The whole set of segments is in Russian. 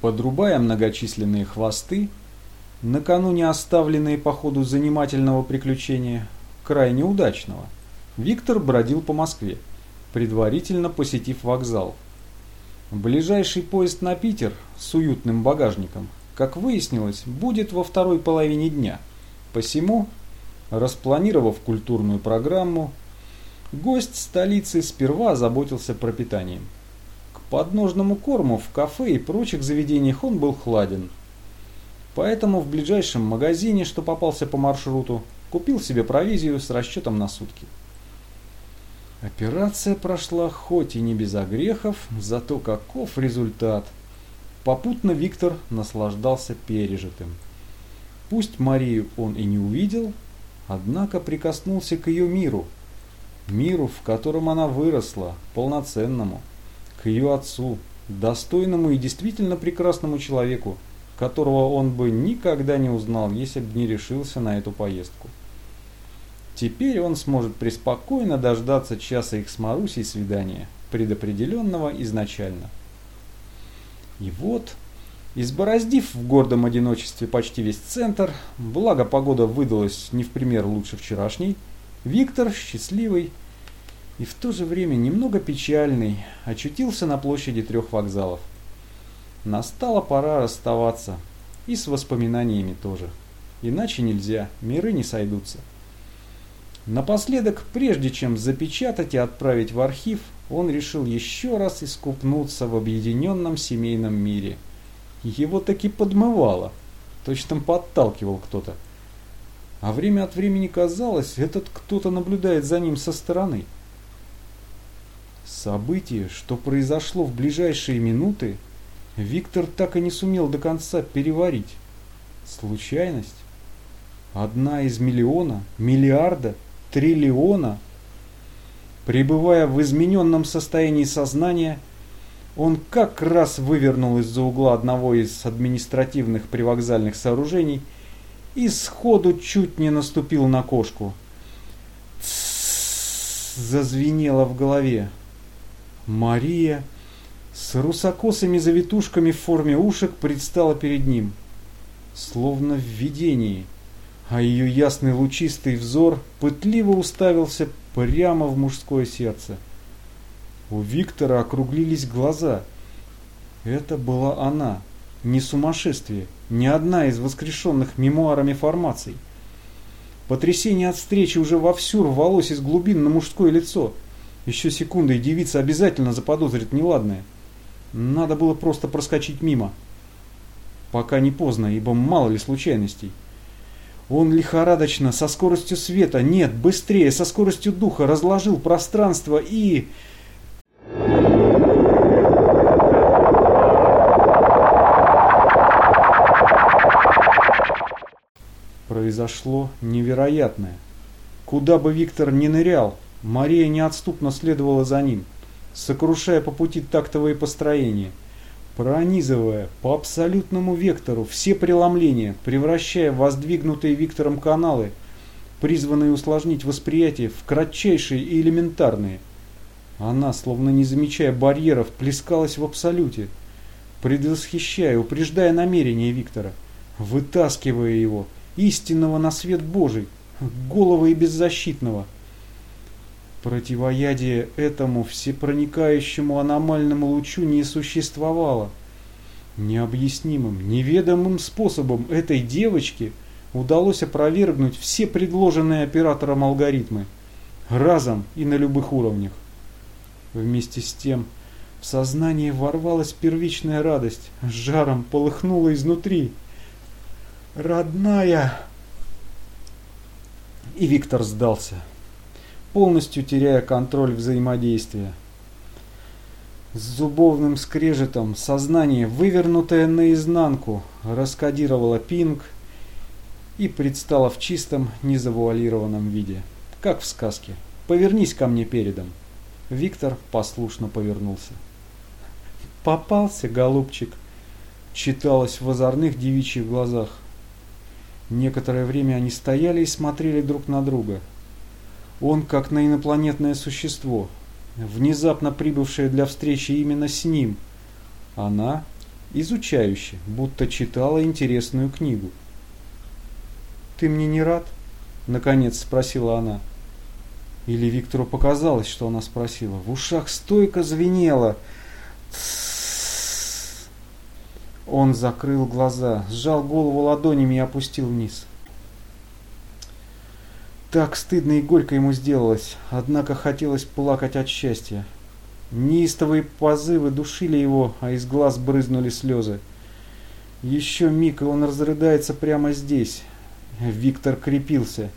Подрубая многочисленные хвосты, накануне оставленные по ходу занимательного приключения, крайне удачного, Виктор бродил по Москве, предварительно посетив вокзал. Ближайший поезд на Питер с уютным багажником, как выяснилось, будет во второй половине дня. Посему, распланировав культурную программу, гость столицы сперва озаботился пропитанием подножному корму в кафе и прочих заведениях он был хладен. Поэтому в ближайшем магазине, что попался по маршруту, купил себе провизию с расчетом на сутки. Операция прошла хоть и не без огрехов, зато каков результат. Попутно Виктор наслаждался пережитым. Пусть Марию он и не увидел, однако прикоснулся к ее миру. Миру, в котором она выросла, полноценному к ее отцу, достойному и действительно прекрасному человеку, которого он бы никогда не узнал, если бы не решился на эту поездку. Теперь он сможет преспокойно дождаться часа их с Марусей свидания, предопределенного изначально. И вот, избороздив в гордом одиночестве почти весь центр, благо погода выдалась не в пример лучше вчерашней, Виктор, счастливый, и в то же время немного печальный, очутился на площади трех вокзалов. Настала пора расставаться, и с воспоминаниями тоже. Иначе нельзя, миры не сойдутся. Напоследок, прежде чем запечатать и отправить в архив, он решил еще раз искупнуться в объединенном семейном мире. Его таки подмывало, точно подталкивал кто-то. А время от времени казалось, этот кто-то наблюдает за ним со стороны – Событие, что произошло в ближайшие минуты, Виктор так и не сумел до конца переварить. Случайность? Одна из миллиона, миллиарда, триллиона? Пребывая в измененном состоянии сознания, он как раз вывернул из-за угла одного из административных привокзальных сооружений и сходу чуть не наступил на кошку. зазвенело в голове. Мария с русокосыми завитушками в форме ушек предстала перед ним, словно в видении, а ее ясный лучистый взор пытливо уставился прямо в мужское сердце. У Виктора округлились глаза. Это была она, не сумасшествие, не одна из воскрешенных мемуарами формаций. Потрясение от встречи уже вовсю рвалось из глубин на мужское лицо – еще секунда, и девица обязательно заподозрит неладное. Надо было просто проскочить мимо. Пока не поздно, ибо мало ли случайностей. Он лихорадочно, со скоростью света, нет, быстрее, со скоростью духа, разложил пространство и... Произошло невероятное. Куда бы Виктор ни нырял, Мария неотступно следовала за ним, сокрушая по пути тактовые построения, пронизывая по абсолютному вектору все преломления, превращая воздвигнутые Виктором каналы, призванные усложнить восприятие в кратчайшие и элементарные. Она, словно не замечая барьеров, плескалась в абсолюте, предвосхищая, упреждая намерения Виктора, вытаскивая его, истинного на свет Божий, голого и беззащитного – Противоядие этому всепроникающему аномальному лучу не существовало. Необъяснимым, неведомым способом этой девочке удалось опровергнуть все предложенные оператором алгоритмы. Разом и на любых уровнях. Вместе с тем в сознание ворвалась первичная радость, жаром полыхнула изнутри. «Родная!» И Виктор сдался полностью теряя контроль взаимодействия. С зубовным скрежетом сознание, вывернутое наизнанку, раскодировало пинг и предстало в чистом, незавуалированном виде. Как в сказке. «Повернись ко мне передом». Виктор послушно повернулся. «Попался, голубчик!» читалось в озорных девичьих глазах. Некоторое время они стояли и смотрели друг на друга. Он как на инопланетное существо, внезапно прибывшее для встречи именно с ним. Она изучающе, будто читала интересную книгу. «Ты мне не рад?» – наконец спросила она. Или Виктору показалось, что она спросила. В ушах стойко звенело. Он закрыл глаза, сжал голову ладонями и опустил вниз. Так стыдно и горько ему сделалось, однако хотелось плакать от счастья. Неистовые позывы душили его, а из глаз брызнули слезы. Еще миг, и он разрыдается прямо здесь. Виктор крепился,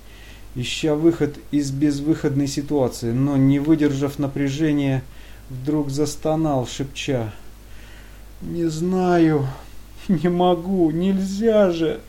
ища выход из безвыходной ситуации, но, не выдержав напряжения, вдруг застонал, шепча. «Не знаю, не могу, нельзя же!»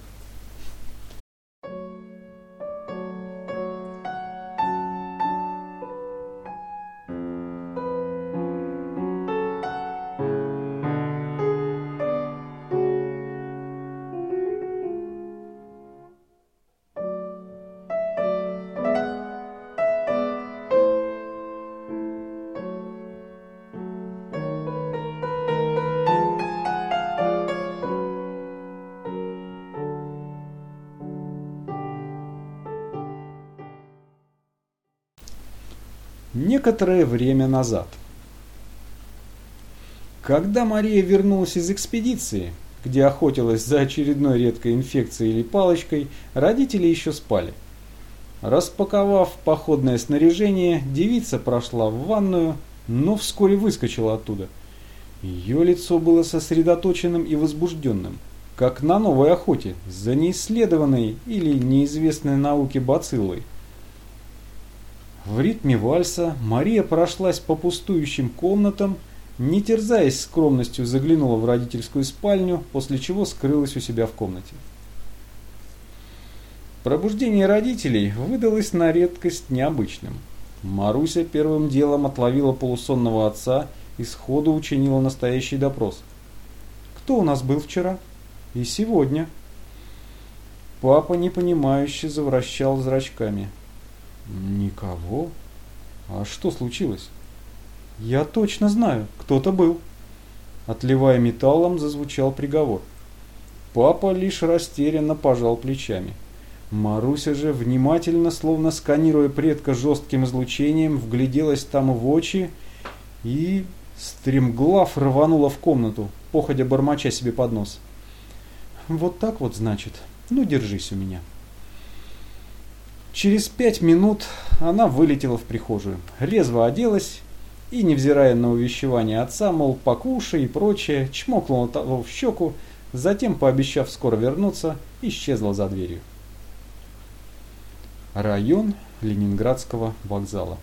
Некоторое время назад. Когда Мария вернулась из экспедиции, где охотилась за очередной редкой инфекцией или палочкой, родители еще спали. Распаковав походное снаряжение, девица прошла в ванную, но вскоре выскочила оттуда. Ее лицо было сосредоточенным и возбужденным, как на новой охоте за неисследованной или неизвестной науке бациллой. В ритме вальса Мария прошлась по пустующим комнатам, не терзаясь скромностью, заглянула в родительскую спальню, после чего скрылась у себя в комнате. Пробуждение родителей выдалось на редкость необычным. Маруся первым делом отловила полусонного отца и сходу учинила настоящий допрос. «Кто у нас был вчера?» «И сегодня?» Папа непонимающе завращал зрачками – Никого? А что случилось? Я точно знаю, кто-то был. Отливая металлом, зазвучал приговор. Папа лишь растерянно пожал плечами. Маруся же, внимательно, словно сканируя предка жестким излучением, вгляделась там в очи и, стремглав, рванула в комнату, походя бормоча себе под нос. «Вот так вот, значит. Ну, держись у меня». Через пять минут она вылетела в прихожую, резво оделась и, невзирая на увещевание отца, мол, покушай и прочее, чмокнула того в щеку, затем, пообещав скоро вернуться, исчезла за дверью. Район Ленинградского вокзала.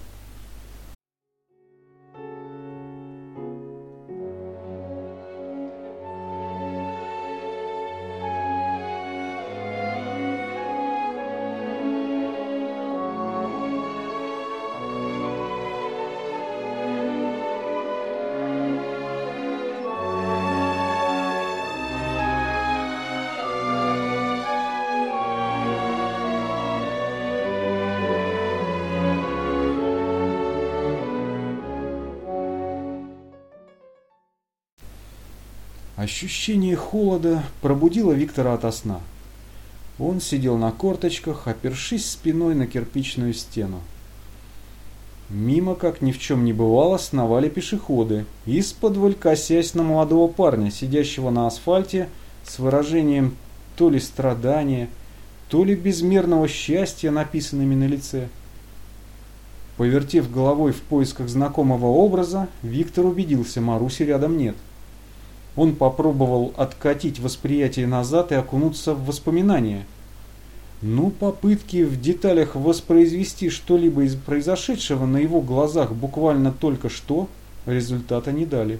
Ощущение холода пробудило Виктора ото сна. Он сидел на корточках, опершись спиной на кирпичную стену. Мимо, как ни в чем не бывало, сновали пешеходы, из-под косясь на молодого парня, сидящего на асфальте с выражением то ли страдания, то ли безмерного счастья, написанными на лице. Повертев головой в поисках знакомого образа, Виктор убедился, Маруси рядом нет – он попробовал откатить восприятие назад и окунуться в воспоминания. Но попытки в деталях воспроизвести что-либо из произошедшего на его глазах буквально только что результата не дали.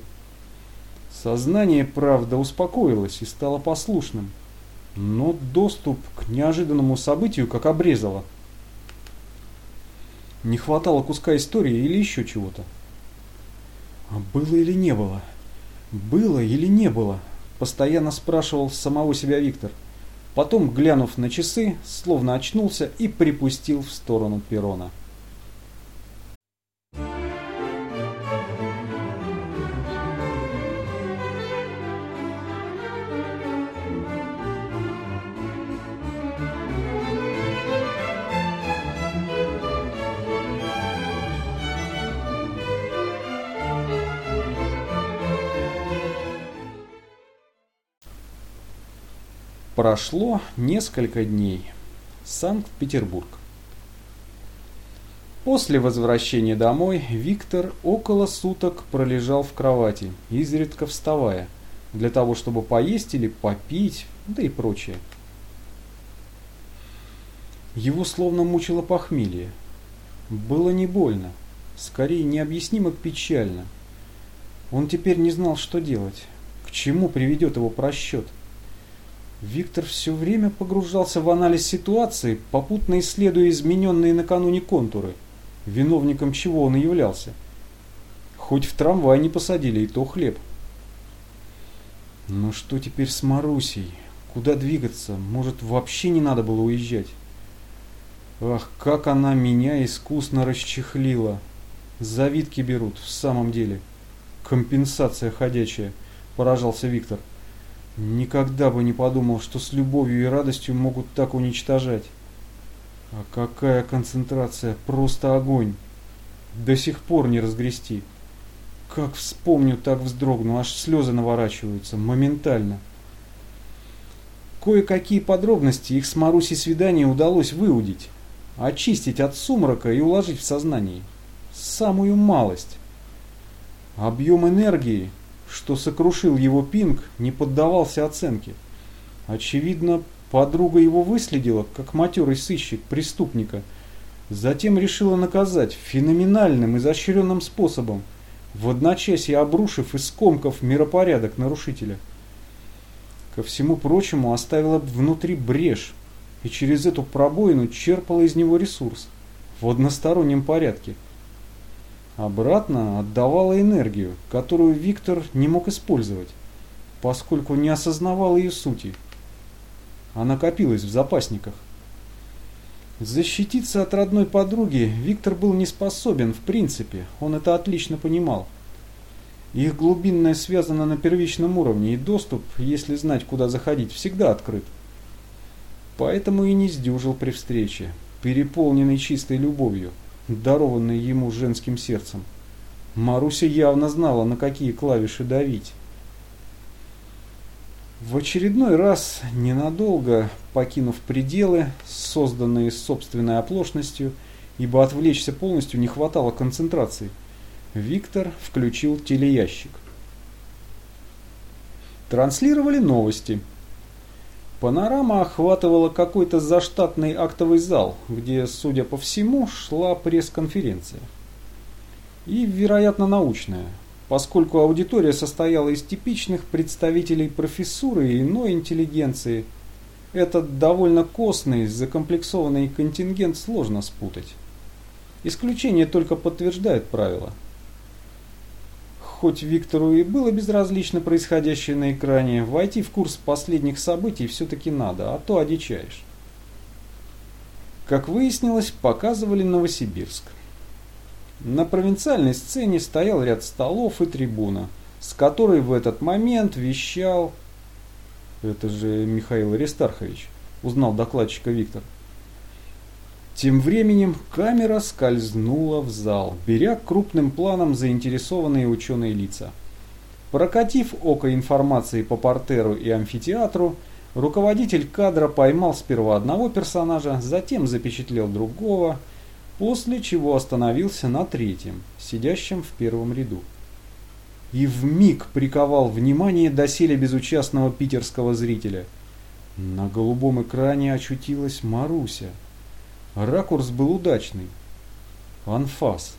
Сознание, правда, успокоилось и стало послушным, но доступ к неожиданному событию как обрезало. Не хватало куска истории или еще чего-то. А было или не было? Было или не было? Постоянно спрашивал самого себя Виктор. Потом, глянув на часы, словно очнулся и припустил в сторону перрона. Прошло несколько дней. Санкт-Петербург. После возвращения домой Виктор около суток пролежал в кровати, изредка вставая, для того, чтобы поесть или попить, да и прочее. Его словно мучило похмелье. Было не больно, скорее необъяснимо печально. Он теперь не знал, что делать, к чему приведет его просчет – Виктор все время погружался в анализ ситуации, попутно исследуя измененные накануне контуры, виновником чего он и являлся. Хоть в трамвай не посадили, и то хлеб. Но что теперь с Марусей? Куда двигаться? Может, вообще не надо было уезжать? Ах, как она меня искусно расчехлила. Завидки берут, в самом деле. Компенсация ходячая, поражался Виктор. Никогда бы не подумал, что с любовью и радостью могут так уничтожать. А какая концентрация, просто огонь. До сих пор не разгрести. Как вспомню, так вздрогну, аж слезы наворачиваются, моментально. Кое-какие подробности их с Марусей свидания удалось выудить, очистить от сумрака и уложить в сознании. Самую малость. Объем энергии, что сокрушил его Пинг, не поддавался оценке. Очевидно, подруга его выследила, как матерый сыщик преступника. Затем решила наказать феноменальным, изощренным способом, в одночасье обрушив и скомков миропорядок нарушителя. Ко всему прочему оставила внутри брешь, и через эту пробоину черпала из него ресурс в одностороннем порядке – Обратно отдавала энергию, которую Виктор не мог использовать, поскольку не осознавал ее сути. Она копилась в запасниках. Защититься от родной подруги Виктор был не способен в принципе, он это отлично понимал. Их глубинное связано на первичном уровне, и доступ, если знать, куда заходить, всегда открыт. Поэтому и не сдюжил при встрече, переполненный чистой любовью дарованный ему женским сердцем. Маруся явно знала, на какие клавиши давить. В очередной раз, ненадолго покинув пределы, созданные собственной оплошностью, ибо отвлечься полностью не хватало концентрации, Виктор включил телеящик. Транслировали новости – Панорама охватывала какой-то заштатный актовый зал, где, судя по всему, шла пресс-конференция. И, вероятно, научная, поскольку аудитория состояла из типичных представителей профессуры и иной интеллигенции. Этот довольно костный, закомплексованный контингент сложно спутать. Исключение только подтверждает правило – хоть Виктору и было безразлично происходящее на экране, войти в курс последних событий все-таки надо, а то одичаешь. Как выяснилось, показывали Новосибирск. На провинциальной сцене стоял ряд столов и трибуна, с которой в этот момент вещал... Это же Михаил Аристархович, узнал докладчика Виктор. Тем временем камера скользнула в зал, беря крупным планом заинтересованные ученые лица. Прокатив око информации по портеру и амфитеатру, руководитель кадра поймал сперва одного персонажа, затем запечатлел другого, после чего остановился на третьем, сидящем в первом ряду. И в миг приковал внимание доселе безучастного питерского зрителя. На голубом экране очутилась Маруся – Ракурс был удачный. Анфас.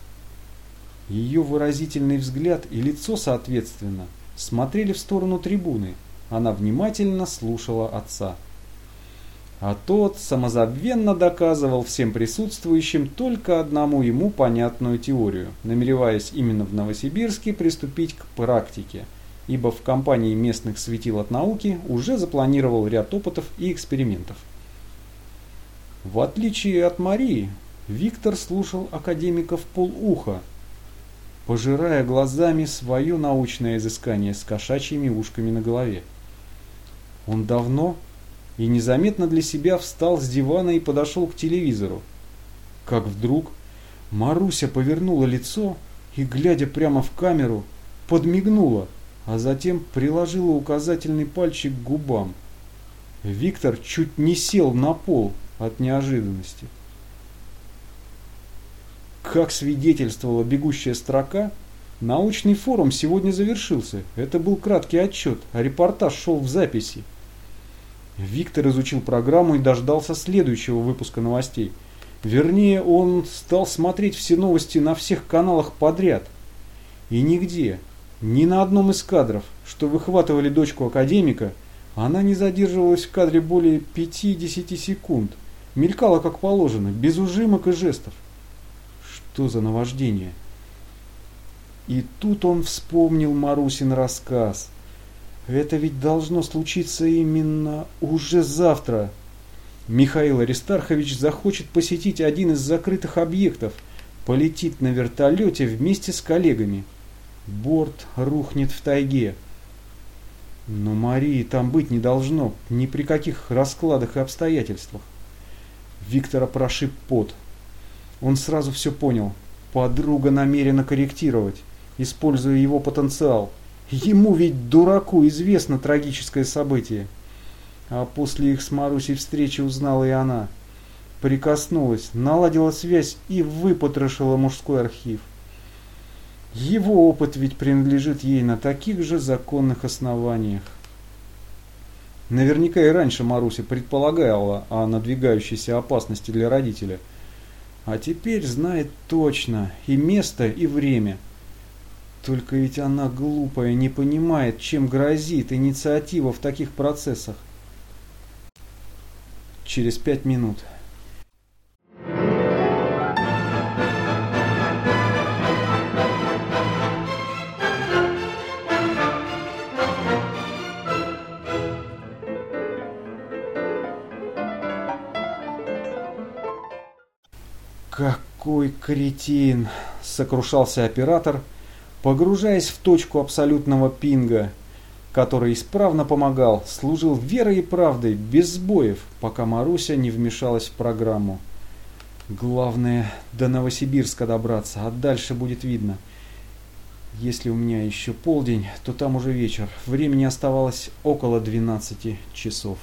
Ее выразительный взгляд и лицо, соответственно, смотрели в сторону трибуны. Она внимательно слушала отца. а тот самозабвенно доказывал всем присутствующим только одному ему понятную теорию, намереваясь именно в Новосибирске приступить к практике, ибо в компании местных светил от науки уже запланировал ряд опытов и экспериментов. В отличие от Марии, Виктор слушал академика в полуха, пожирая глазами свое научное изыскание с кошачьими ушками на голове. Он давно и незаметно для себя встал с дивана и подошел к телевизору. Как вдруг Маруся повернула лицо и, глядя прямо в камеру, подмигнула, а затем приложила указательный пальчик к губам. Виктор чуть не сел на пол от неожиданности. Как свидетельствовала бегущая строка, научный форум сегодня завершился. Это был краткий отчет, а репортаж шел в записи. Виктор изучил программу и дождался следующего выпуска новостей. Вернее, он стал смотреть все новости на всех каналах подряд. И нигде, ни на одном из кадров, что выхватывали дочку академика, она не задерживалась в кадре более 5-10 секунд. Мелькала как положено, без ужимок и жестов. Что за наваждение? И тут он вспомнил Марусин рассказ. Это ведь должно случиться именно уже завтра. Михаил Аристархович захочет посетить один из закрытых объектов, полетит на вертолете вместе с коллегами. Борт рухнет в тайге. Но Марии там быть не должно, ни при каких раскладах и обстоятельствах. Виктора прошиб пот. Он сразу все понял. Подруга намерена корректировать, используя его потенциал – Ему ведь, дураку, известно трагическое событие. А после их с Марусей встречи узнала и она. Прикоснулась, наладила связь и выпотрошила мужской архив. Его опыт ведь принадлежит ей на таких же законных основаниях. Наверняка и раньше Маруся предполагала о надвигающейся опасности для родителя. А теперь знает точно и место, и время – только ведь она глупая, не понимает, чем грозит инициатива в таких процессах. Через пять минут. Кретин!» – сокрушался оператор – погружаясь в точку абсолютного пинга, который исправно помогал, служил верой и правдой, без сбоев, пока Маруся не вмешалась в программу. Главное, до Новосибирска добраться, а дальше будет видно. Если у меня еще полдень, то там уже вечер. Времени оставалось около 12 часов.